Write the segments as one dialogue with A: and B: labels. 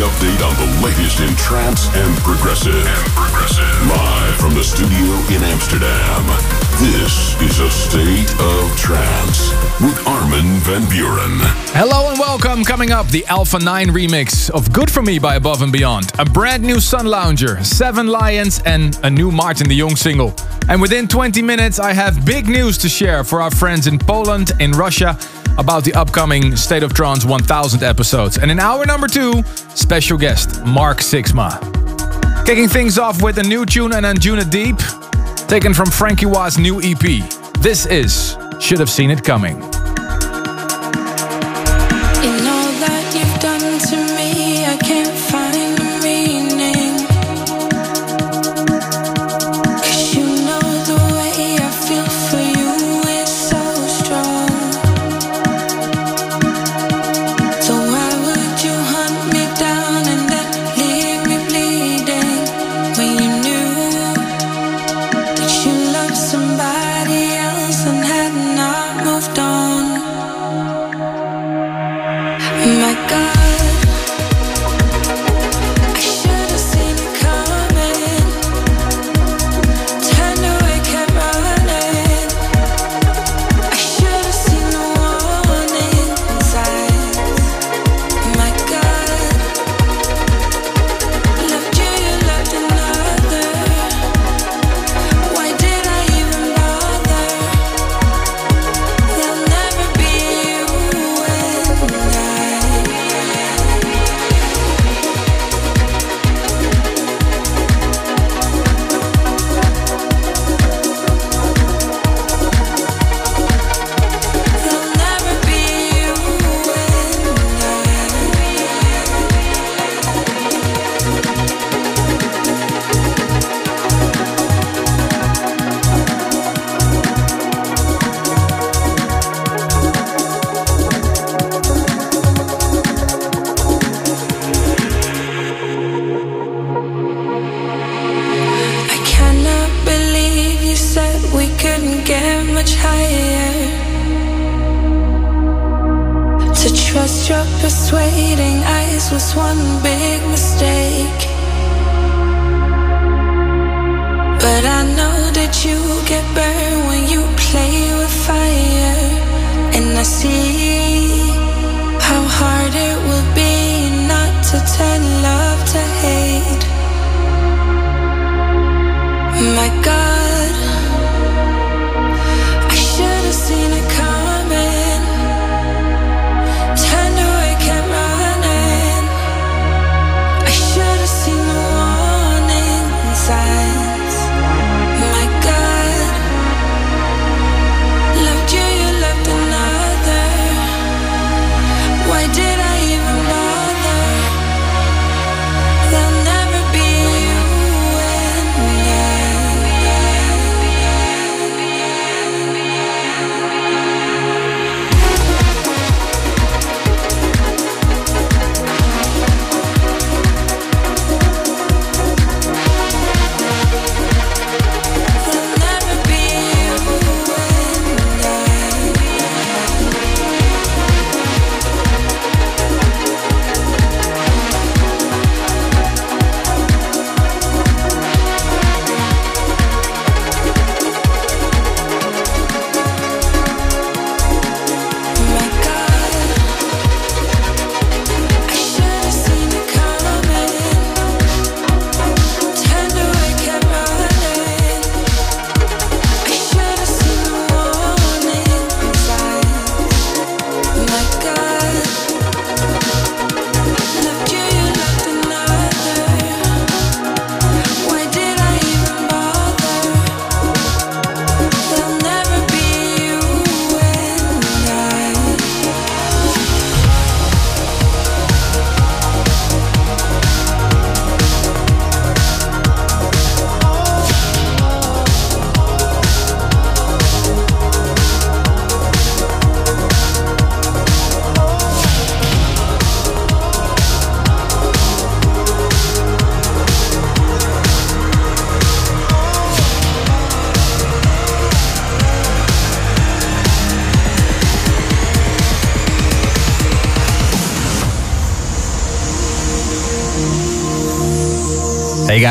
A: Update on the latest in trance and progressive. And progressive. Live from the studio in Amsterdam. This is a state of trance with Armin van Buuren.
B: Hello and welcome. Coming up, the Alpha 9 remix of Good For Me by Above and Beyond. A brand new Sunlounger, Seven Lions, and a new Maarten de Jong single. And within 20 minutes, I have big news to share for our friends in Poland, in Russia, about the upcoming State of Trance 1000 episodes. And in hour number two, special guest Mark Sixma. Kicking things off with a new tune and Anjuna Deep, taken from Frankie Wah's new EP. This is Should Have Seen It Coming.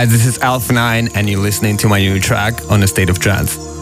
B: Guys, this is Alpha 9 and you're listening to my new track on the State of Trance.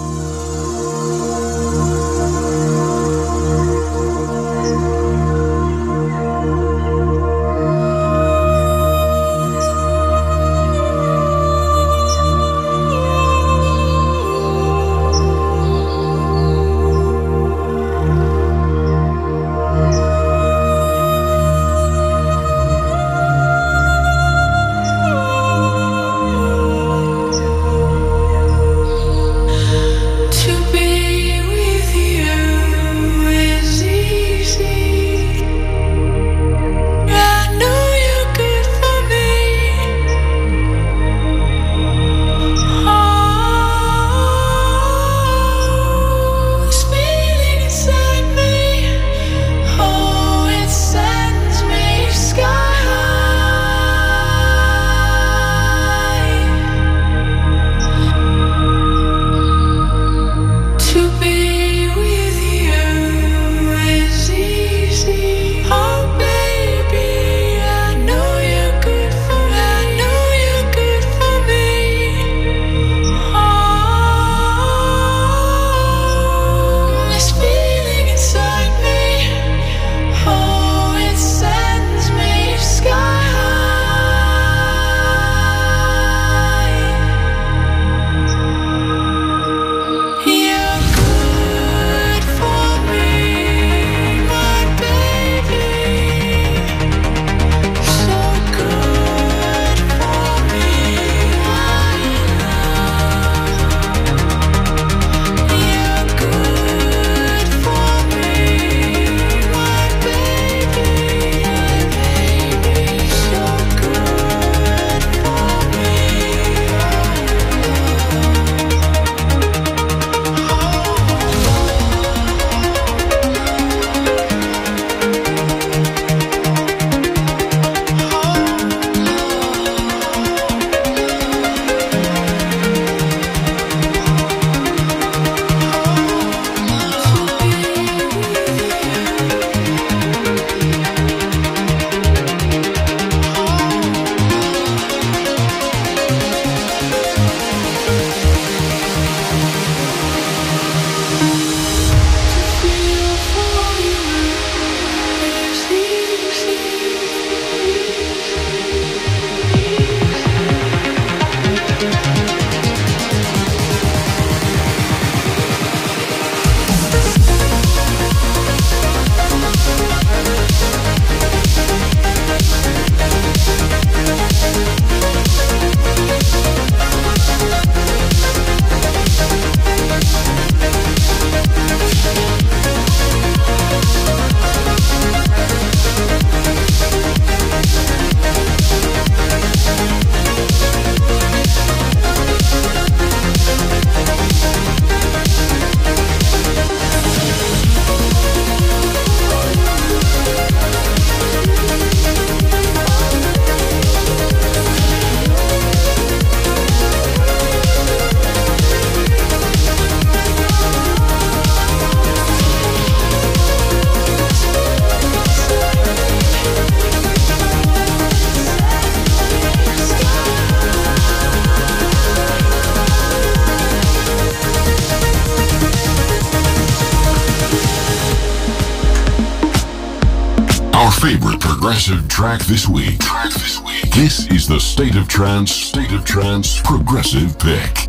A: This week. This is the State of Trance, State of Trance progressive pick.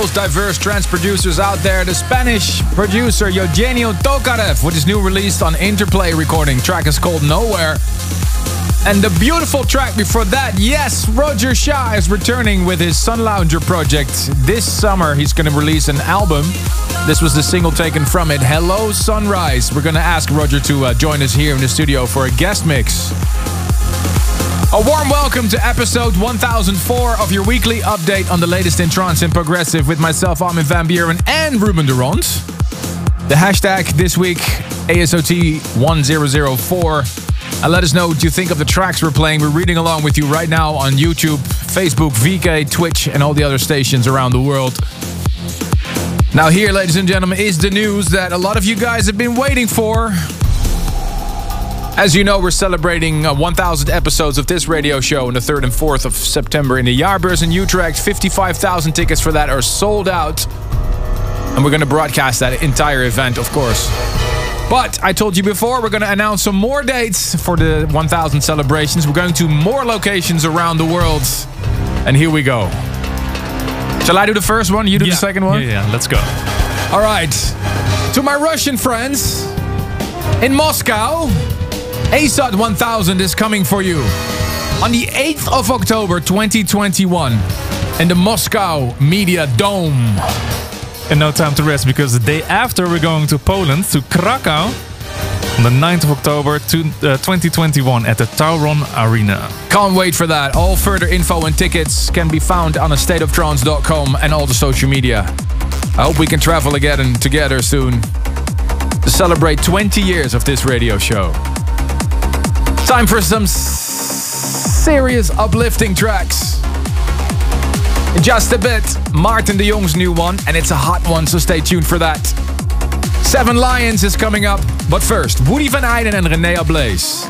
C: Most diverse trance producers out there, the Spanish producer Eugenio Tokarev, with his new release on Interplay recording. Track is called Nowhere. And the beautiful track before that, yes, Roger Shah is returning with his Sunlounger project. This summer, he's going to release an album. This was the single taken from it, Hello Sunrise. We're going to ask Roger to uh, join us here in the studio for a guest mix. A warm welcome to episode 1004 of your weekly update on the latest in trance and progressive with myself, Armin van Buuren, and Ruben Ronde. The hashtag this week, ASOT1004. And let us know what you think of the tracks we're playing. We're reading along with you right now on YouTube, Facebook, VK, Twitch, and all the other stations around the world. Now, here, ladies and gentlemen, is the news that a lot of you guys have been waiting for. As you know, we're celebrating uh, 1,000 episodes of this radio show on the 3rd and 4th of September in the Jaarbeurs in Utrecht. 55,000 tickets for that are sold out. And we're going to broadcast that entire event, of course. But I told you before, we're going to announce some more dates for the 1000 celebrations. We're going to more locations around the world. And here we go. Shall I do the first one? You do
D: yeah.
C: the second one?
D: Yeah, yeah, let's go.
C: All right. To my Russian friends in Moscow, ASOT 1000 is coming for you on the 8th of October 2021 in the Moscow Media Dome.
D: And no time to rest because the day after we're going to Poland, to Krakow, on the 9th of October to, uh, 2021 at the Tauron Arena.
C: Can't wait for that. All further info and tickets can be found on stateoftrance.com and all the social media. I hope we can travel again together soon to celebrate 20 years of this radio show. Time for some serious uplifting tracks. In just a bit, Maarten de Jong's new one, and it's a hot one, so stay tuned for that. Seven Lions is coming up, but first, Woody Van Eyden and René Ablaze.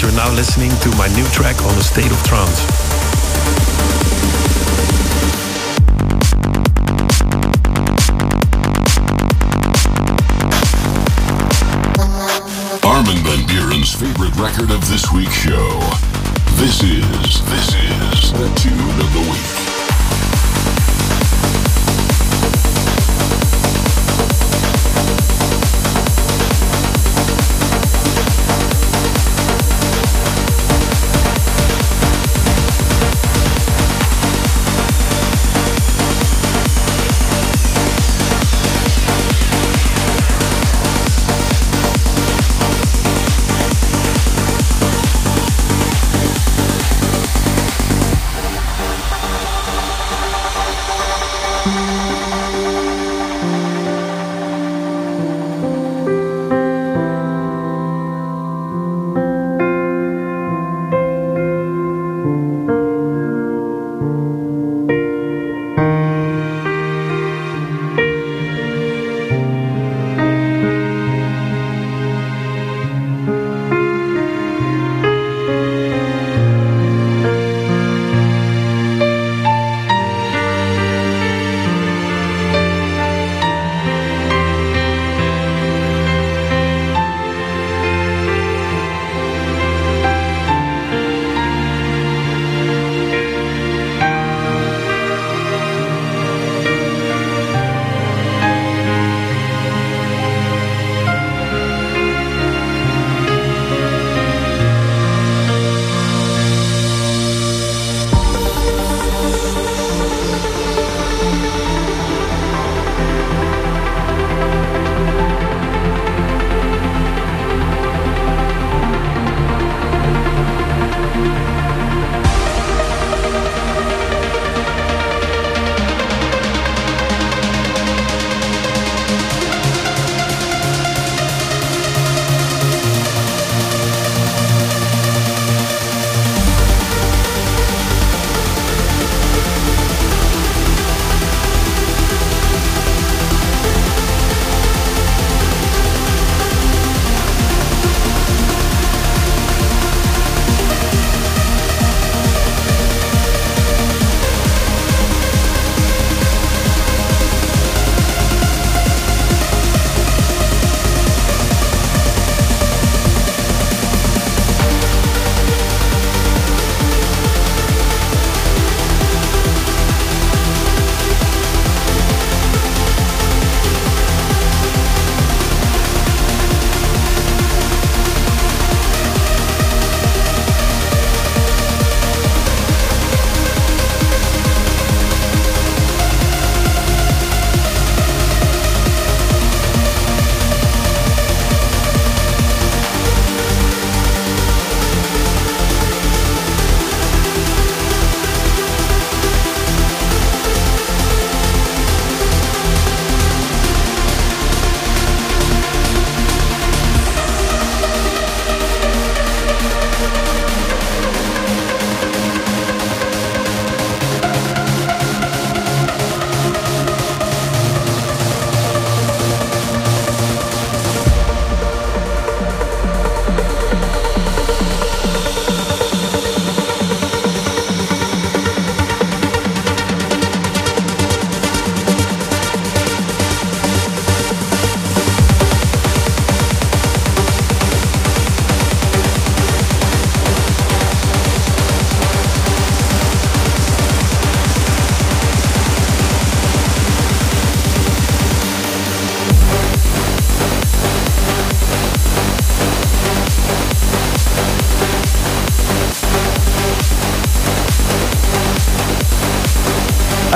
E: You're now listening to my new track on the State of Trance.
A: Armin van Buuren's favorite record of this week's show.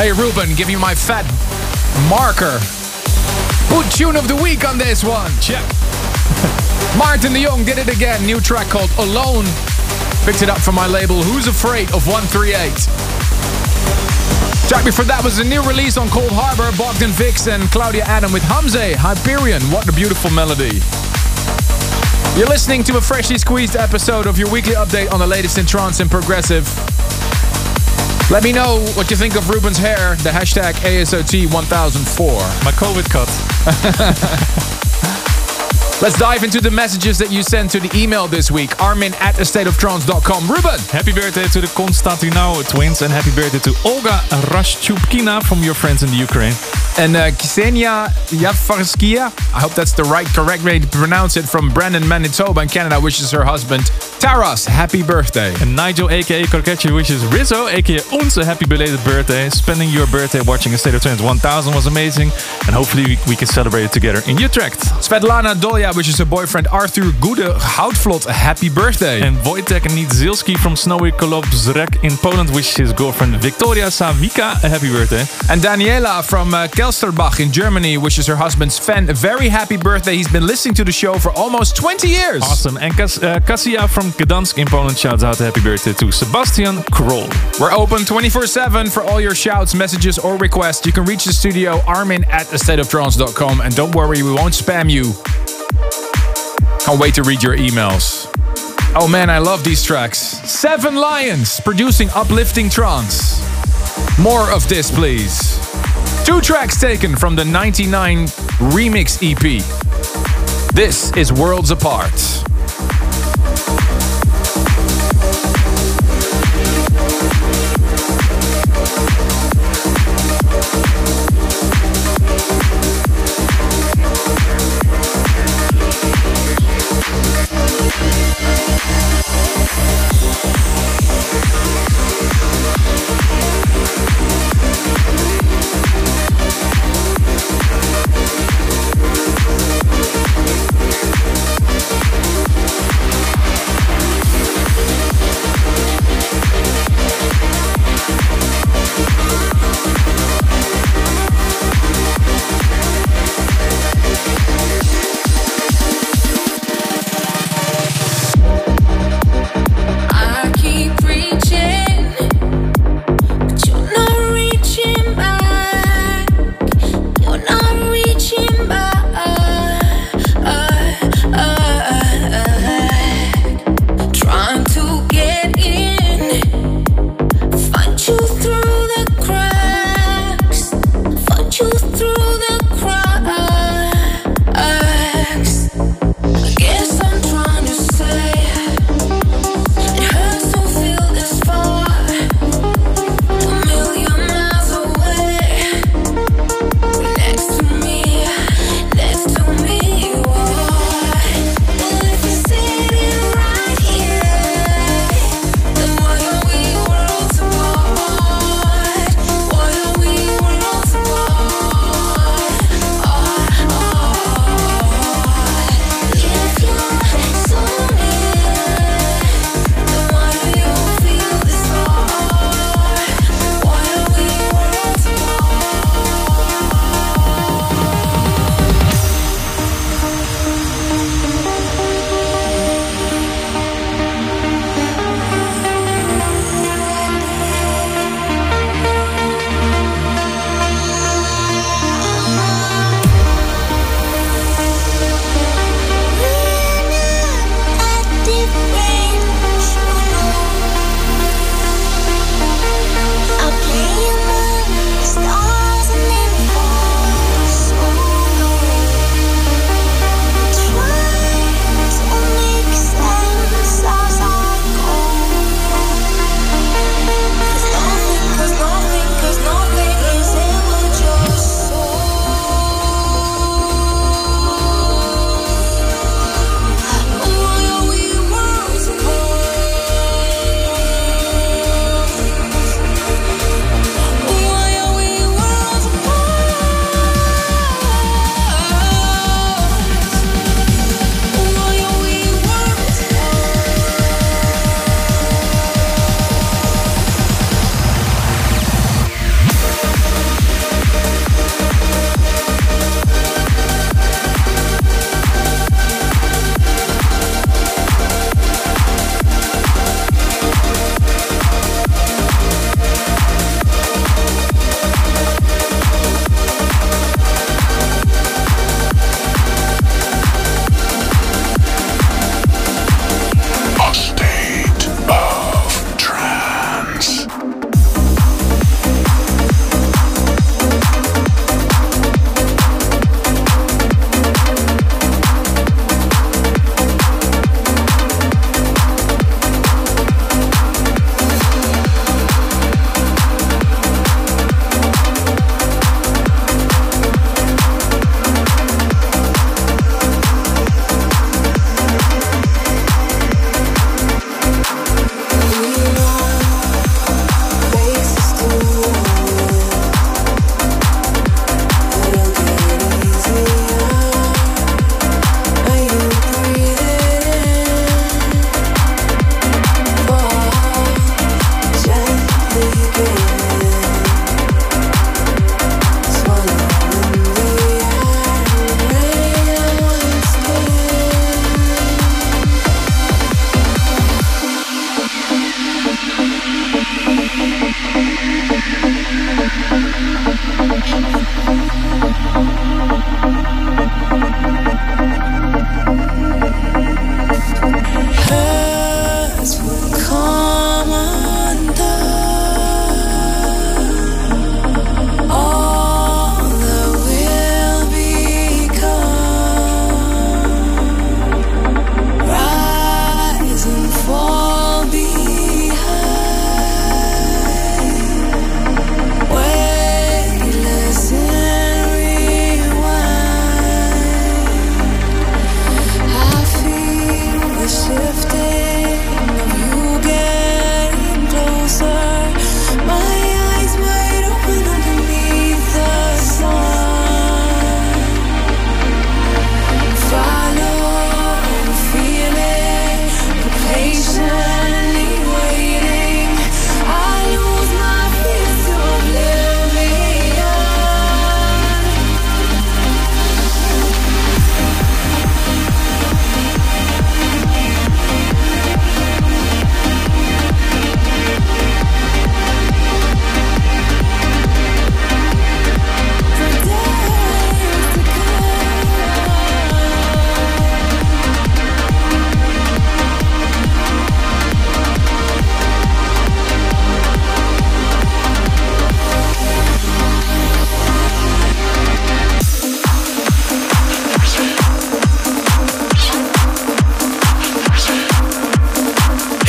C: Hey Ruben, give you my fat marker. Put tune of the week on this one. Check. Maarten de Jong did it again. New track called Alone. Picked it up from my label Who's Afraid of 138. Track before that was a new release on Coldharbour, Bogdan Vix and Claudia Adam with Hamze, Hyperion. What a beautiful melody. You're listening to a freshly squeezed episode of your weekly update on the latest in trance and progressive. Let me know what you think of Ruben's hair, the hashtag ASOT1004.
D: My COVID cut.
C: Let's dive into the messages that you sent to the email this week. Armin at astateoftrance.com. Ruben.
D: Happy birthday to the Konstantinov twins and happy birthday to Olga Rashchupkina from your friends in the Ukraine.
C: And uh, Ksenia Yafarskia, I hope that's the right, correct way to pronounce it, from Brandon, Manitoba in Canada, wishes her husband Taras happy birthday.
D: And Nigel aka Korketje wishes Rizzo aka Ons a happy belated birthday. Spending your birthday watching A State of Trance 1000 was amazing and hopefully we, we can celebrate it together in Utrecht.
C: Svetlana Dolya wishes her boyfriend Arthur Gude Houtvlot a happy birthday.
D: And Wojtek Niedzilski from Snowy Kolobrzeg in Poland wishes his girlfriend Victoria Savika a happy birthday.
C: And Daniela from uh, Kelsterbach in Germany wishes her husband Sven a very happy birthday. He's been listening to the show for almost 20 years.
D: Awesome. And Kas- uh, Kasia from Gdansk in Poland shouts out a happy birthday to Sebastian Kroll.
C: We're open 24 7 for all your shouts, messages, or requests. You can reach the studio, armin at astateoftrance.com. And don't worry, we won't spam you. Can't wait to read your emails. Oh man, I love these tracks. Seven Lions producing uplifting trance. More of this, please. Two tracks taken from the 99 remix EP. This is Worlds Apart.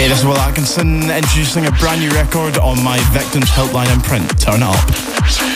B: This is Will Atkinson introducing a brand new record on my Victims Helpline imprint. Turn it up.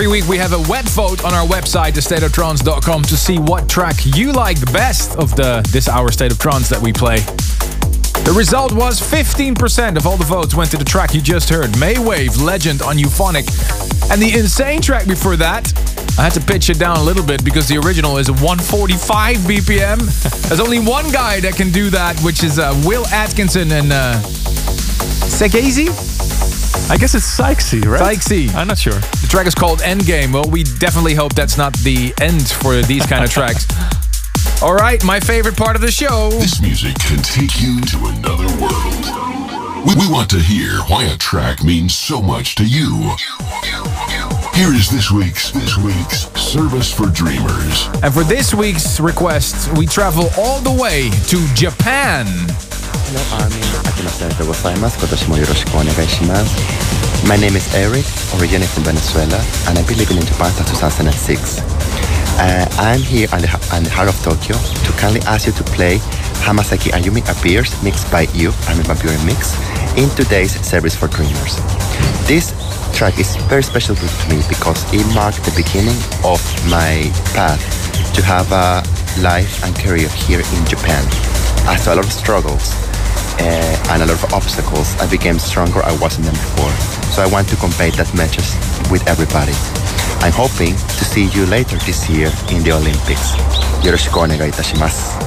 C: Every week we have a web vote on our website, thestateoftrance.com, to see what track you like the best of the this hour State of Trance that we play. The result was 15% of all the votes went to the track you just heard, Maywave Legend on Euphonic. And the insane track before that, I had to pitch it down a little bit because the original is 145 BPM. There's only one guy that can do that, which is uh, Will Atkinson and uh, Segazy?
D: I guess it's Sykesy, right?
C: Sykesy.
D: I'm not sure
C: The track is called Endgame. Well, we definitely hope that's not the end for these kind of tracks. All right, my favorite part of the show.
A: This music can take you to another world. We, we want to hear why a track means so much to you. Here is this week's this week's service for dreamers.
C: And for this week's request, we travel all the way to Japan.
F: Hello Armin, 秋のせいでございます。今年もよろしくお願いします。 My name is Eric, originally from Venezuela, and I've been living in Japan since 2006. Uh, I'm here in the, in the heart of Tokyo to kindly ask you to play Hamasaki Ayumi Appears, mixed by you, Van Buuren Mix, in today's Service for Dreamers. This track is very special to me because it marked the beginning of my path to have a life and career here in Japan. After a lot of struggles, uh, and a lot of obstacles, I became stronger I wasn't before. So I want to convey that message with everybody. I'm hoping to see you later this year in the Olympics. よろしくお願いいたします。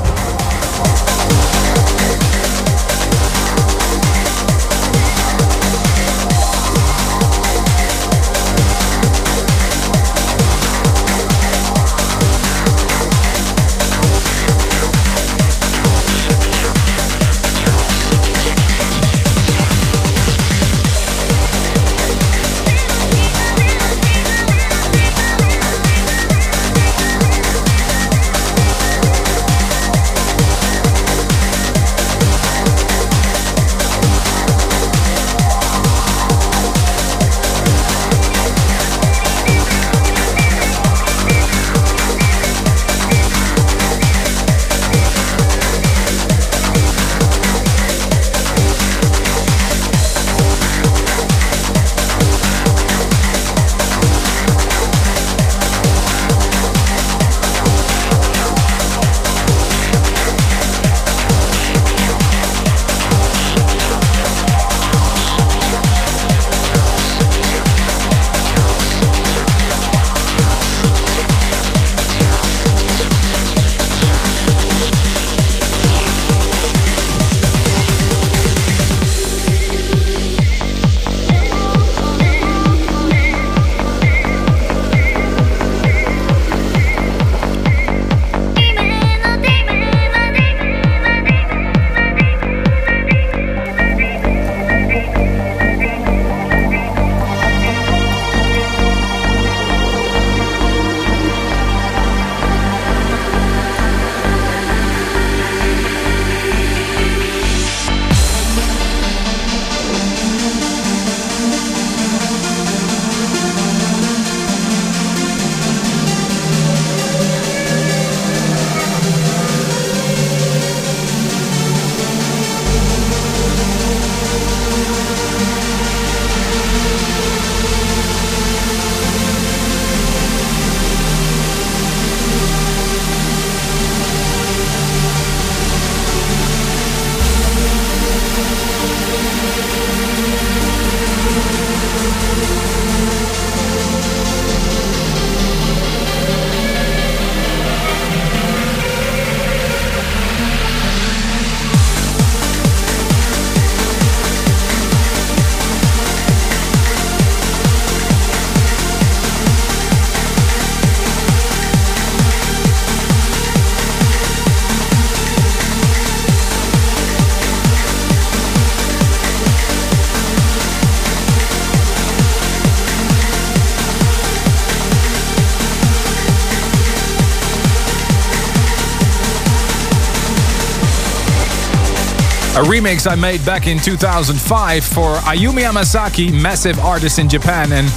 C: A remix I made back in 2005 for Ayumi Hamasaki, massive artist in Japan and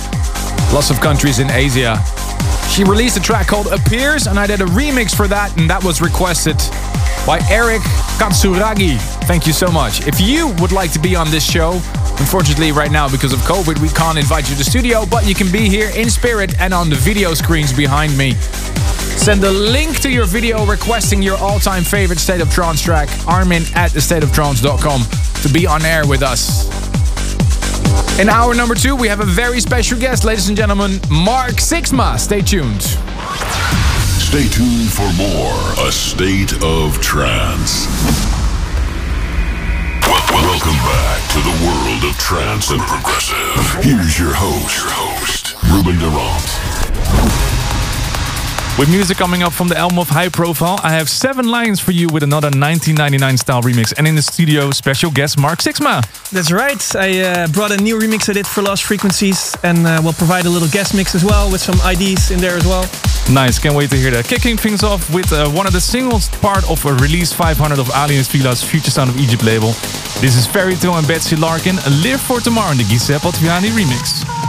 C: lots of countries in Asia. She released a track called Appears, and I did a remix for that, and that was requested by Eric Katsuragi. Thank you so much. If you would like to be on this show, Unfortunately, right now, because of COVID, we can't invite you to the studio, but you can be here in spirit and on the video screens behind me. Send a link to your video requesting your all-time favorite State of Trance track, Armin at thestateoftrance.com, to be on air with us. In hour number two, we have a very special guest, ladies and gentlemen, Mark Sixma. Stay tuned.
A: Stay tuned for more A State of Trance. Welcome back to the world of trance and progressive. Here's your host, your host, Ruben Durant.
D: With music coming up from the album of High Profile, I have Seven Lions for you with another 1999 style remix. And in the studio, special guest Mark Sixma.
G: That's right. I uh, brought a new remix I did for Lost Frequencies and uh, will provide a little guest mix as well with some IDs in there as well.
D: Nice, can't wait to hear that. Kicking things off with uh, one of the singles part of a release 500 of Aly & Fila's Future Sound of Egypt label. This is Ferry Tayle and Betsy Larkin, Live for Tomorrow in the Giuseppe Ottaviani remix.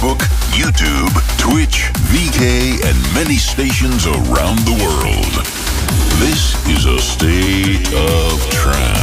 A: Facebook, YouTube, Twitch, VK, and many stations around the world. This is a state of trance.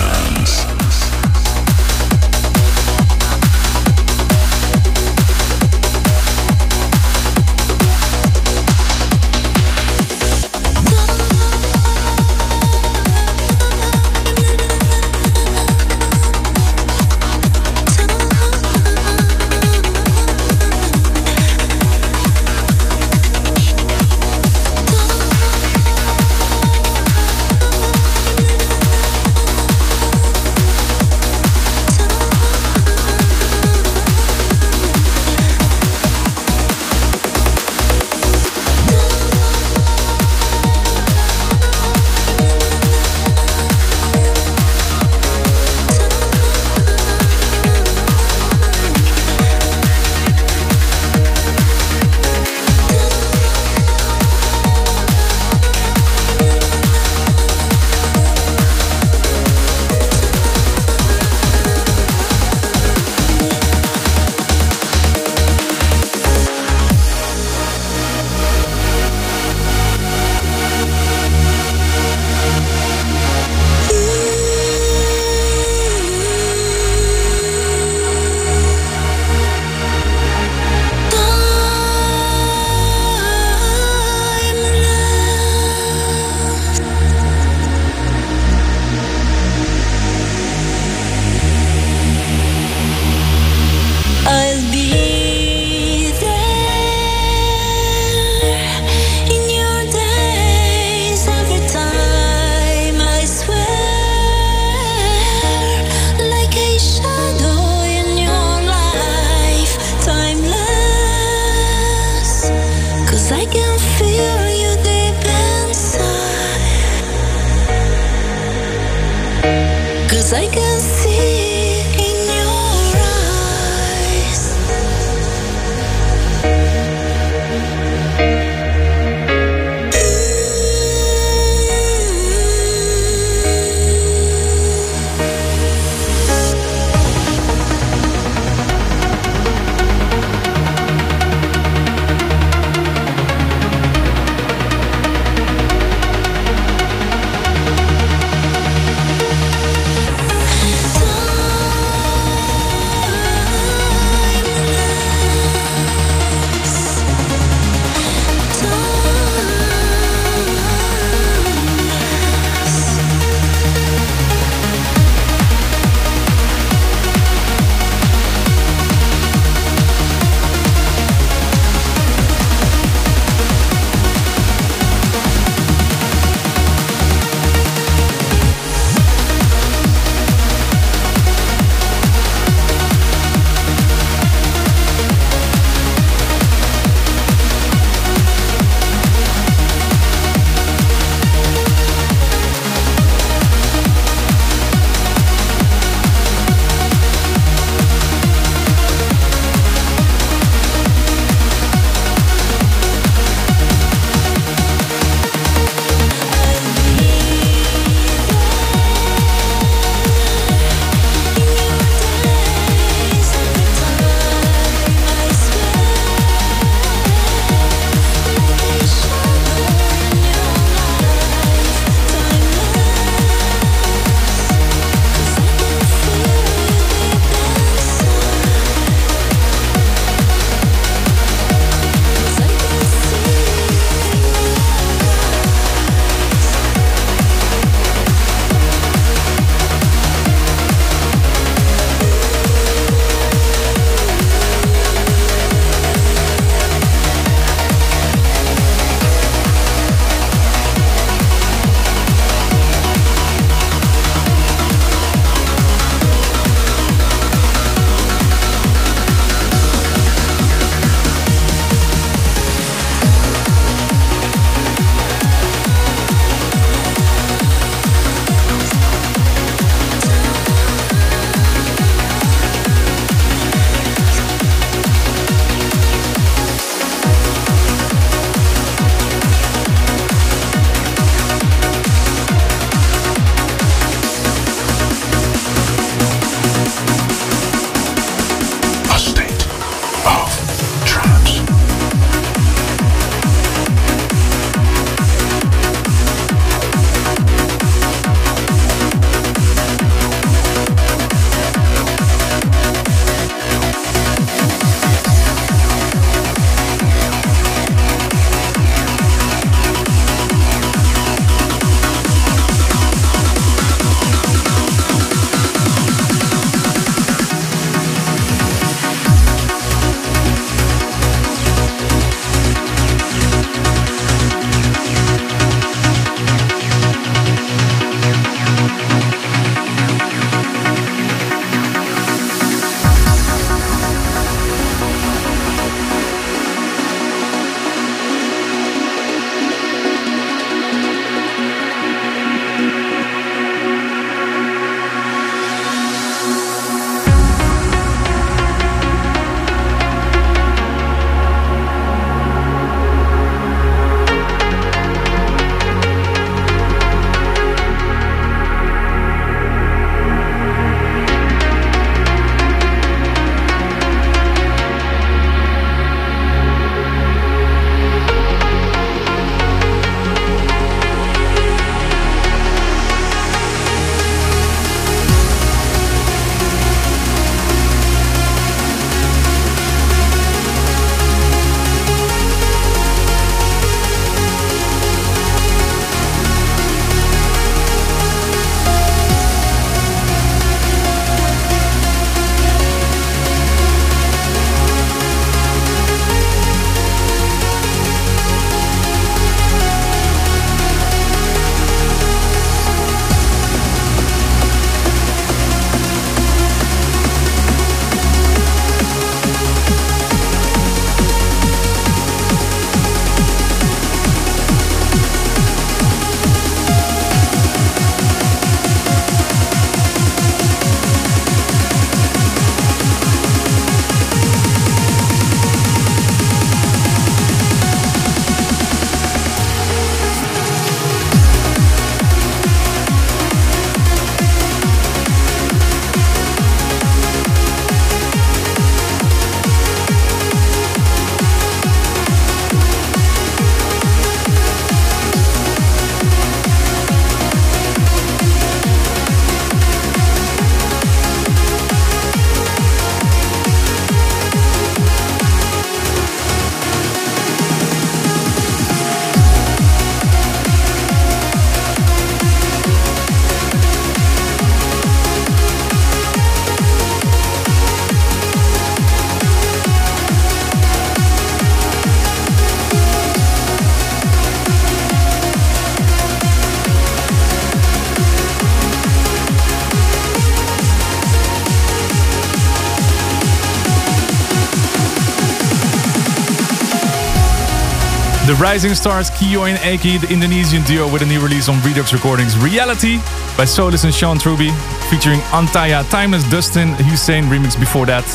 D: Rising Stars, Kyo and Aki, the Indonesian duo with a new release on Redux Recordings, Reality by Solis and Sean Truby, featuring Antaya, Timeless Dustin, Husain remix before that.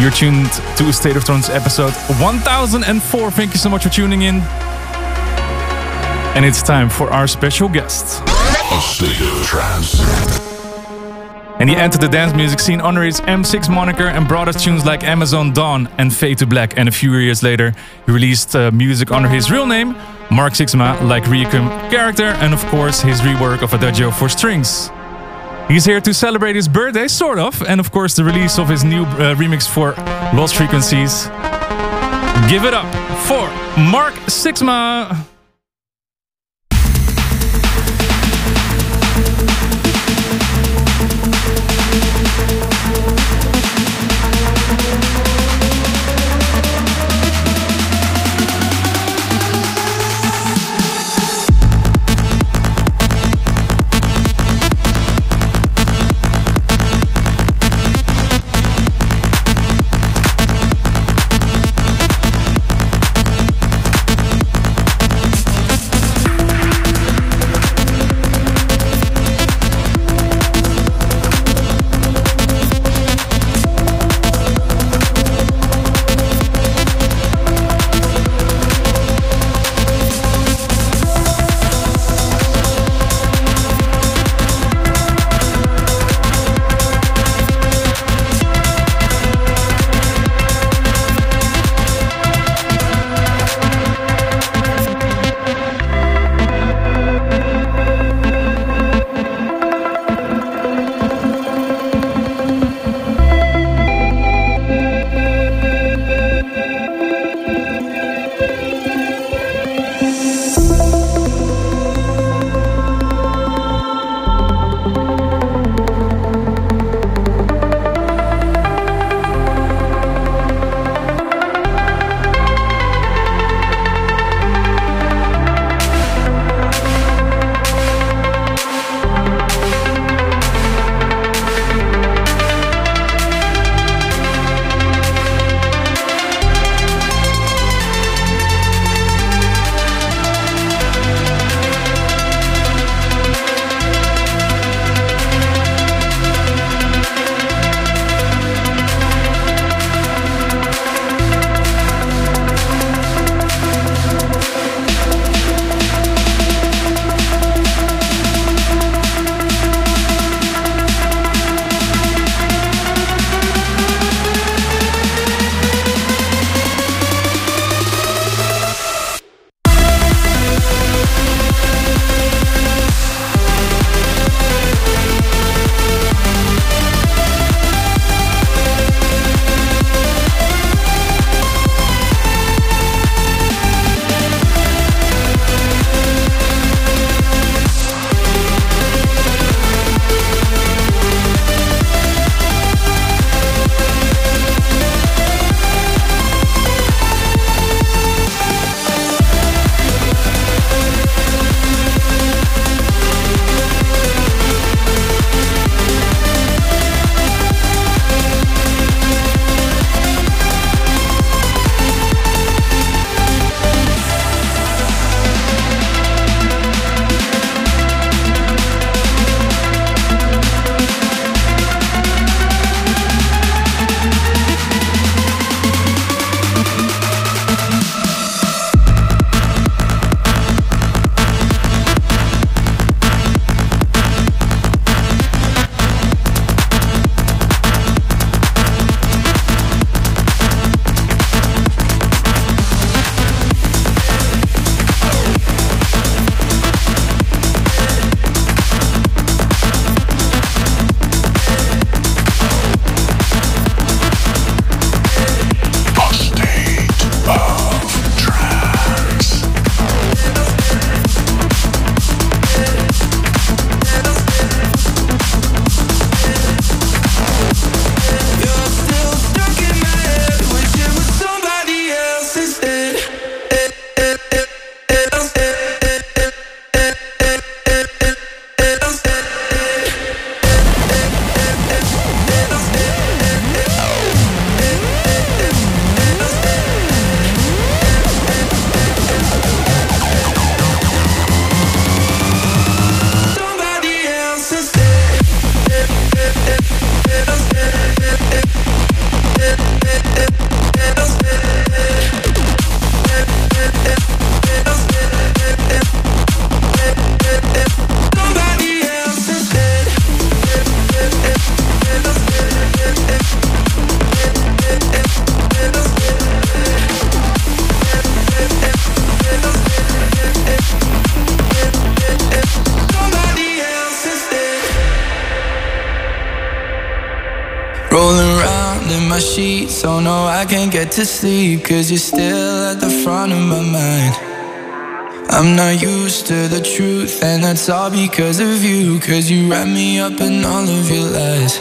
D: You're tuned to State of Trance episode 1004. Thank you so much for tuning in. And it's time for our special guest.
A: A state of trance.
D: And he entered the dance music scene under his M6 moniker and brought us tunes like Amazon Dawn and Fade to Black. And a few years later, he released uh, music under his real name, Mark Sixma, like Requiem character, and of course his rework of Adagio for strings. He's here to celebrate his birthday, sort of, and of course the release of his new uh, remix for Lost Frequencies. Give it up for Mark Sixma.
H: to sleep Cause you're still at the front of my mind. I'm not used to the truth And that's all because of you Cause you wrap me up in all of your lies.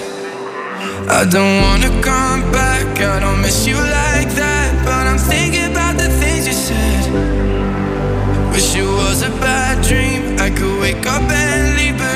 H: I don't wanna come back I don't miss you like that But I'm thinking about the things you said. Wish it was a bad dream I could wake up and leave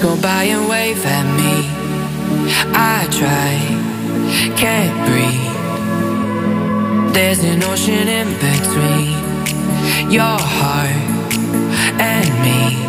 B: go by and wave at me. I try, can't breathe. There's an ocean in between your heart and me.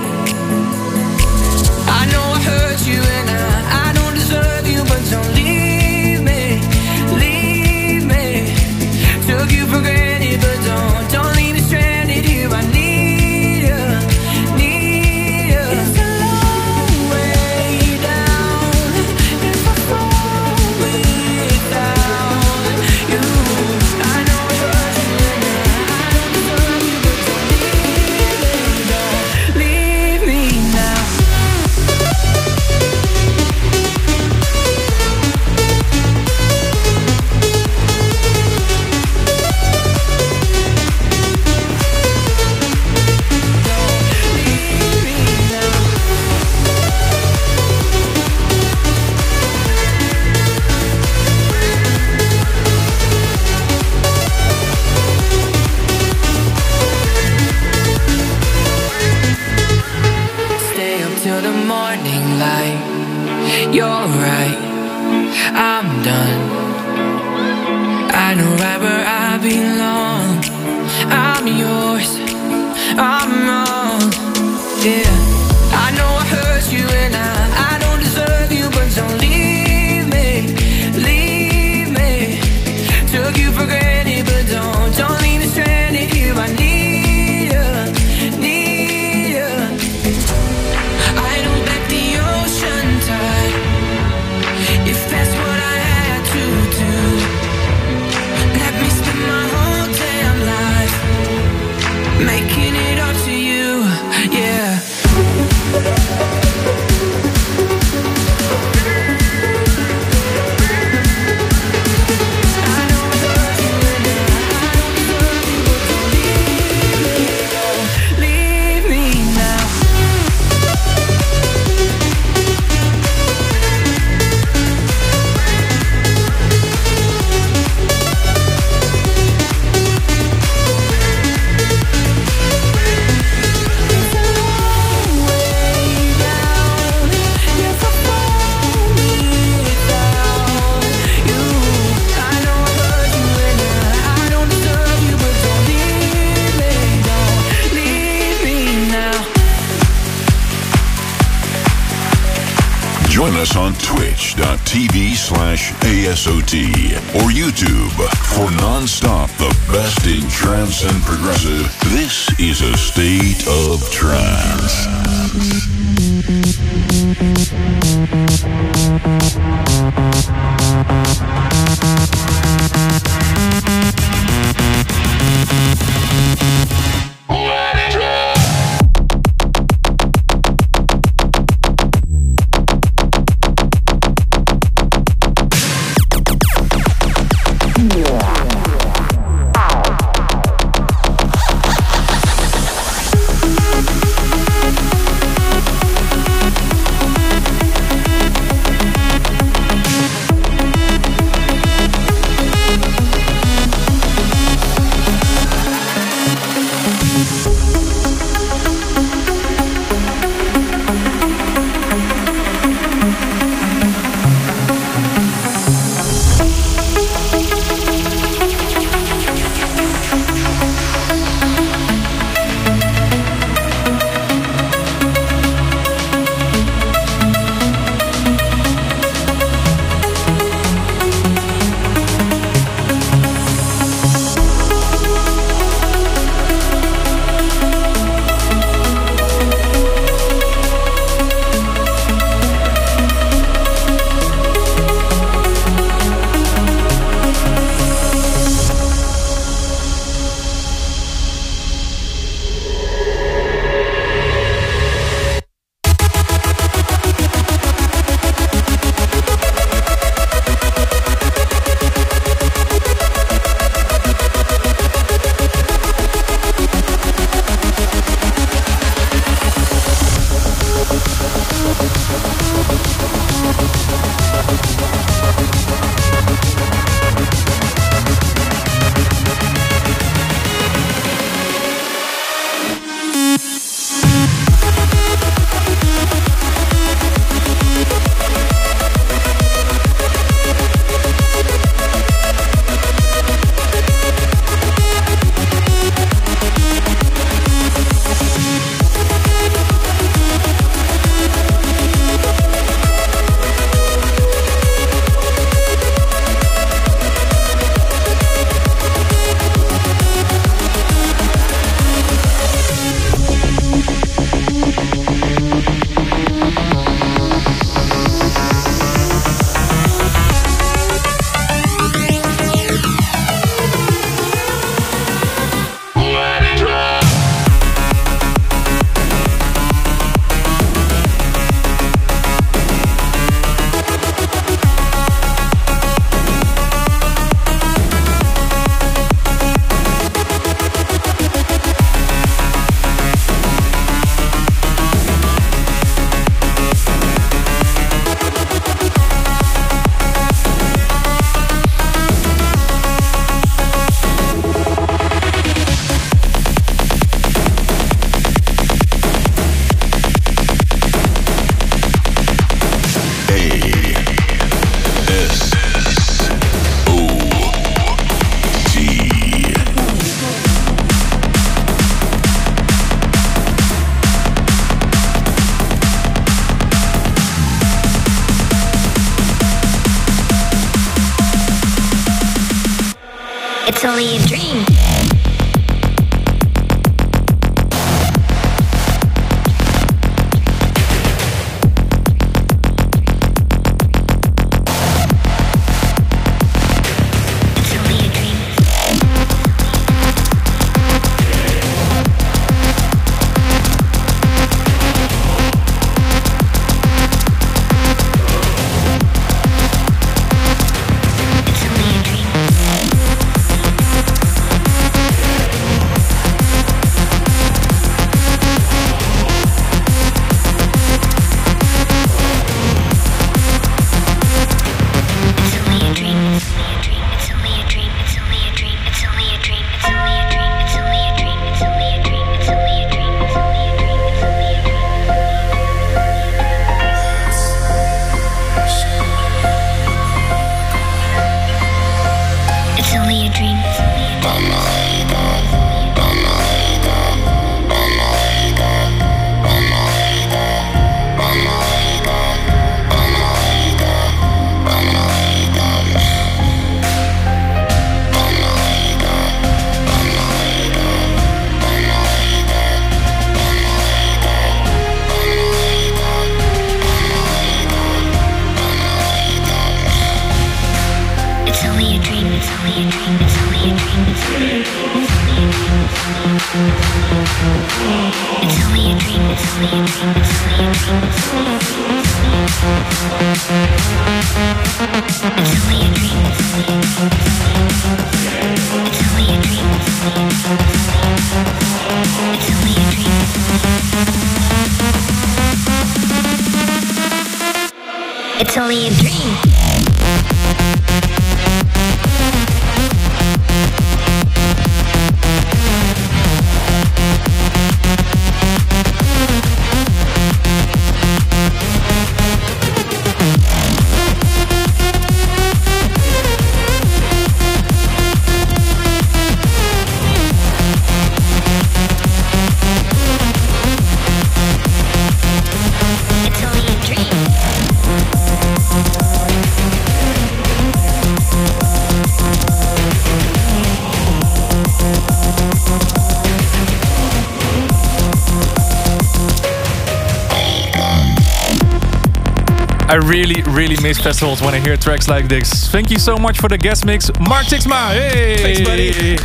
D: Really, really miss festivals when I hear tracks like this. Thank you so much for the guest mix, Mark Sixma. Hey!
G: Thanks, buddy.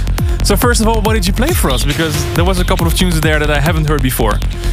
D: So first of all, what did you play for us? Because there was a couple of tunes there that I haven't heard before.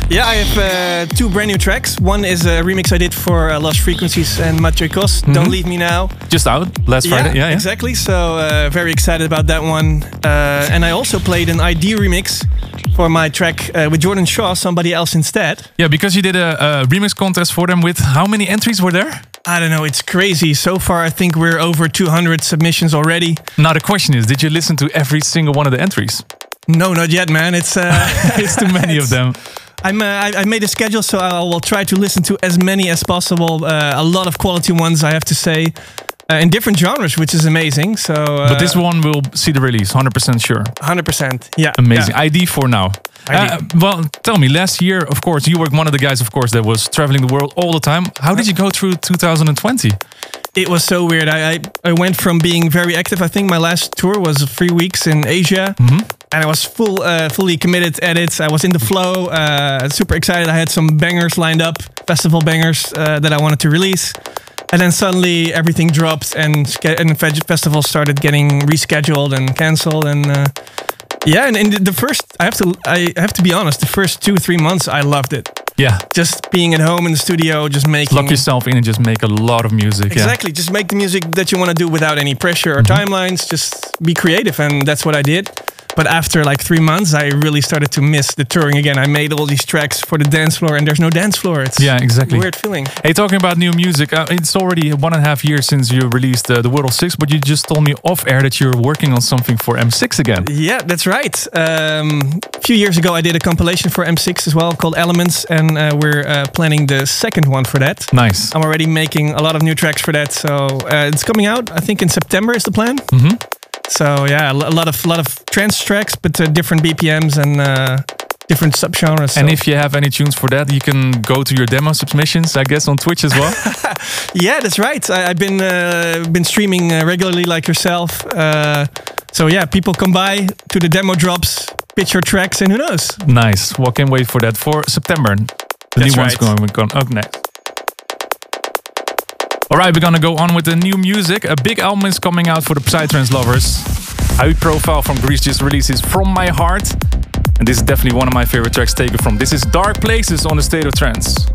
G: Yeah, I have uh, two brand new tracks. One is a remix I did for uh, Lost Frequencies and Mathieu Koss, Don't Leave Me Now.
D: Just out last Friday. Yeah, yeah.
G: exactly. So uh, very excited about that one. Uh, and I also played an ID remix for my track uh, with Jordan Shaw, Somebody Else Instead.
D: Yeah, because you did a, a remix contest for them with how many entries were there?
G: I don't know, it's crazy. So far, I think we're over 200 submissions already.
D: Now the question is, did you listen to every single one of the entries?
G: No, not yet, man. It's uh,
D: it's too many of them.
G: I'm, uh, I, I made a schedule, so I will try to listen to as many as possible. Uh, a lot of quality ones, I have to say, uh, in different genres, which is amazing. So, uh,
D: but this one will see the release, 100% sure.
G: 100%. Yeah.
D: Amazing.
G: yeah.
D: ID for now. Uh, well, tell me, last year, of course, you were one of the guys, of course, that was traveling the world all the time. How did you go through 2020?
G: It was so weird. I, I, I went from being very active. I think my last tour was three weeks in Asia, and I was full, uh, fully committed edits. I was in the flow, uh, super excited. I had some bangers lined up, festival bangers uh, that I wanted to release, and then suddenly everything dropped, and and fe- festivals started getting rescheduled and canceled, and. Uh, yeah, and in the- the first, I have to, I have to be honest. The first two, three months, I loved it.
D: Yeah.
G: Just being at home in the studio, just making.
D: Lock yourself in and just make a lot of music.
G: Exactly. Just make the music that you want to do without any pressure or timelines. Just be creative, and that's what I did. But after like three months, I really started to miss the touring again. I made all these tracks for the dance floor, and there's no dance floor. It's
D: Yeah, exactly.
G: a weird feeling.
D: Hey, talking about new music, uh, it's already one and a half years since you released uh, The World of Six, but you just told me off air that you're working on something for M6 again.
G: Yeah, that's right. Um, a few years ago, I did a compilation for M6 as well called Elements, and uh, we're uh, planning the second one for that.
D: Nice.
G: I'm already making a lot of new tracks for that, so uh, it's coming out. I think in September is the plan.
D: Mhm.
G: So yeah, a lot of lot of trance tracks, but uh, different BPMs and uh, different subgenres. So.
D: And if you have any tunes for that, you can go to your demo submissions, I guess, on Twitch as well.
G: yeah, that's right. I, have been uh, been streaming uh, regularly, like yourself. Uh, so yeah, people come by to the demo drops, pitch your tracks, and who knows?
B: Nice. Well, can't wait for that for September. The
G: that's
B: new
G: right.
B: one's going to up next. All right, we're gonna go on with the new music. A big album is coming out for the Psytrance lovers. Hi Profile from Greece just releases From My Heart. And this is definitely one of my favorite tracks taken from. This is Dark Places on the State of Trance.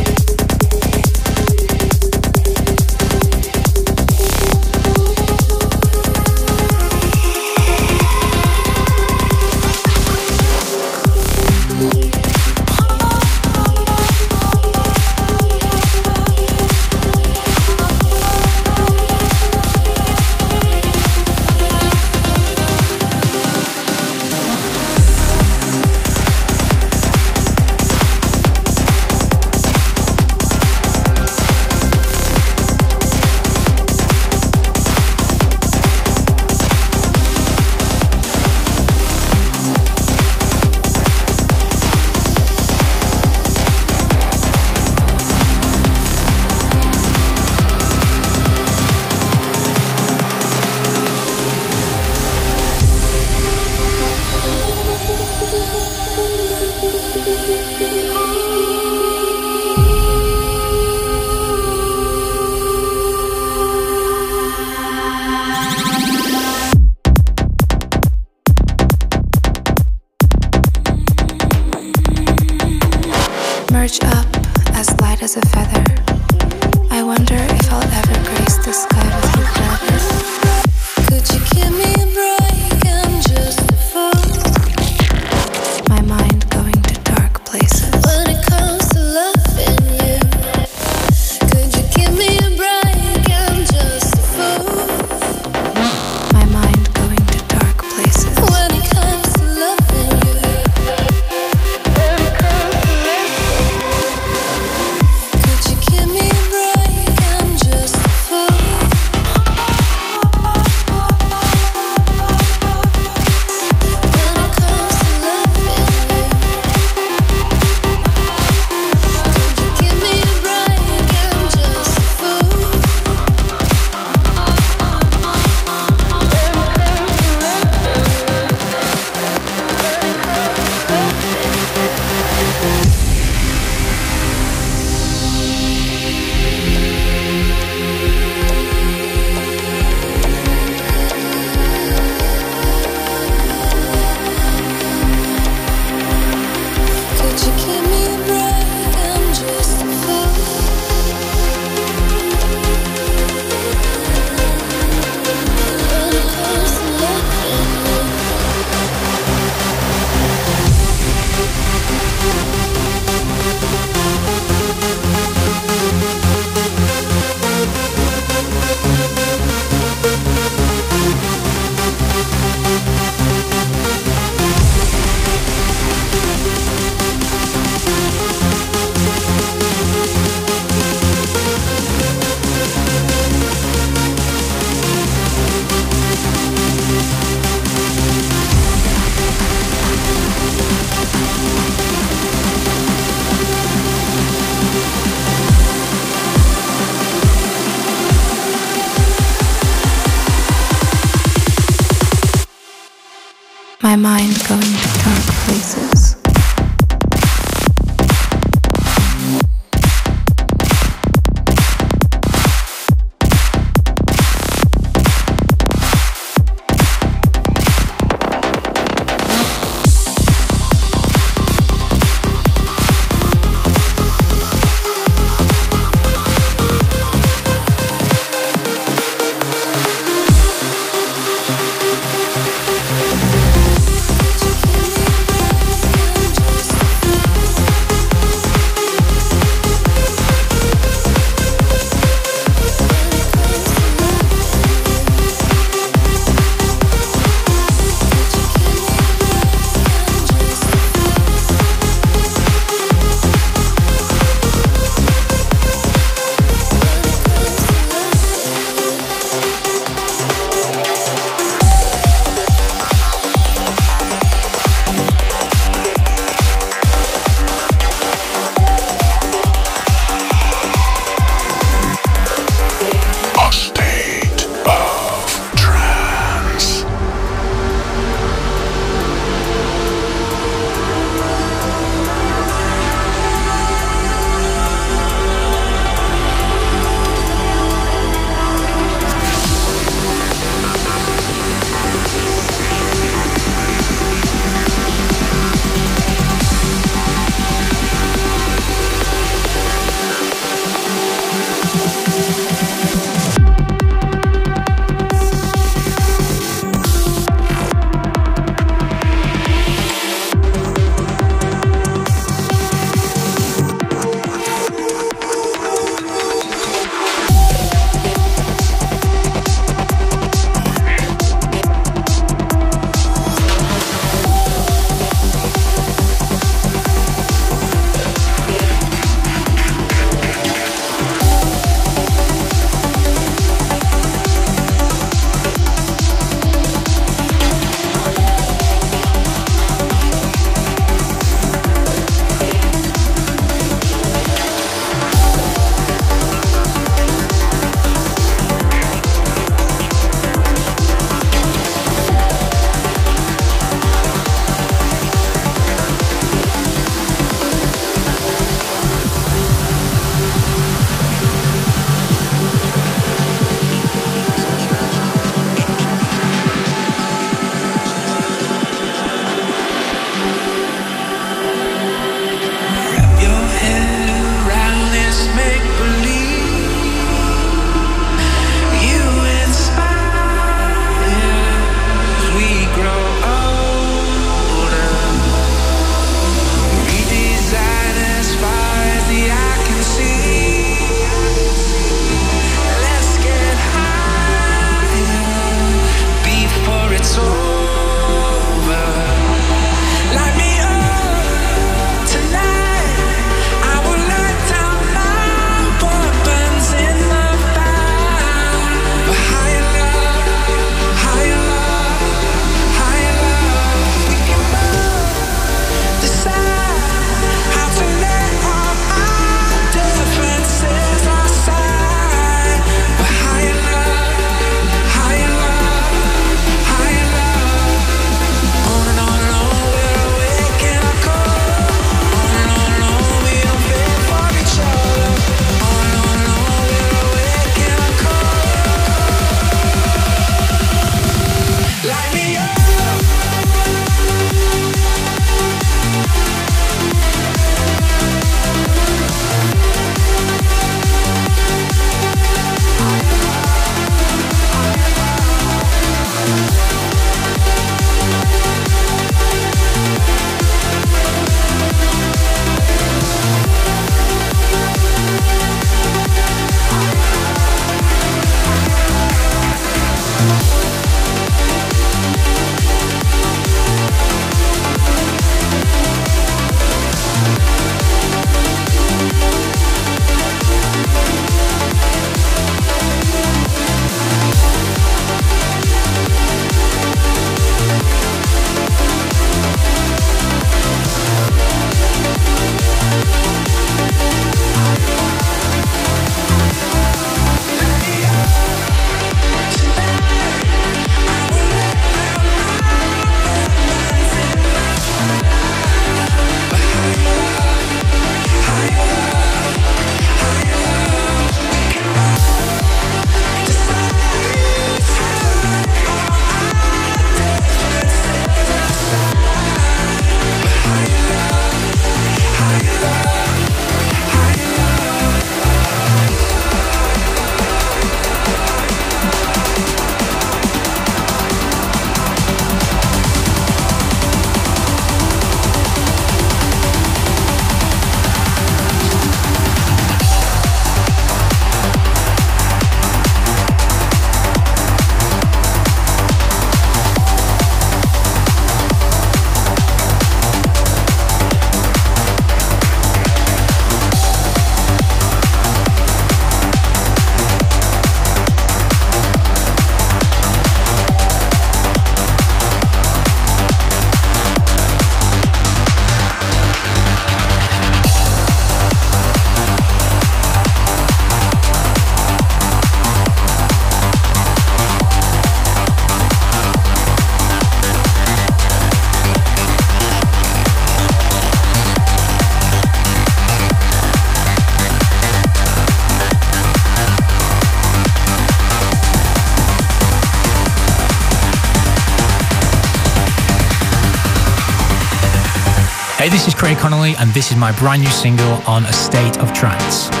I: This is Craig Connelly, and this is my brand new single on A State of Trance.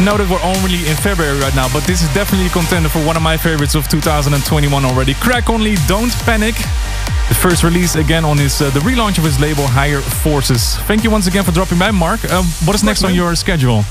D: I know that we're only in February right now, but this is definitely a contender for one of my favorites of 2021 already. Crack Only, Don't Panic. The first release again on his uh, the relaunch of his label Higher Forces. Thank you once again for dropping by, Mark. Um, what is next on your schedule?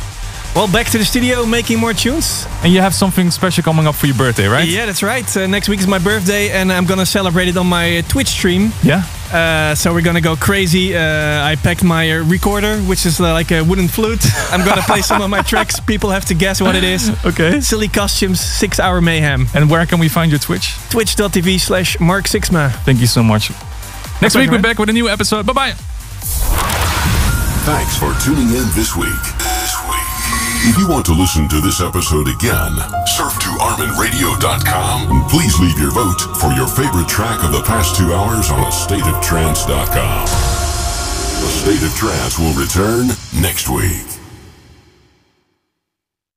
G: Well, back to the studio making more tunes.
D: And you have something special coming up for your birthday, right?
G: Yeah, that's right. Uh, next week is my birthday, and I'm gonna celebrate it on my Twitch stream.
D: Yeah.
G: Uh, so we're gonna go crazy. Uh, I packed my uh, recorder, which is uh, like a wooden flute. I'm gonna play some of my tracks. People have to guess what it is.
D: Okay.
G: Silly costumes, six hour mayhem.
D: And where can we find your Twitch?
G: Twitch.tv slash Mark Sixma.
D: Thank you so much. Next
G: pleasure,
D: week we're
G: man.
D: back with a new episode. Bye bye.
A: Thanks for tuning in this week. This week. If you want to listen to this episode again, surf to ArminRadio.com and please leave your vote for your favorite track of the past two hours on StateOfTrance.com. The State of Trance will return next week.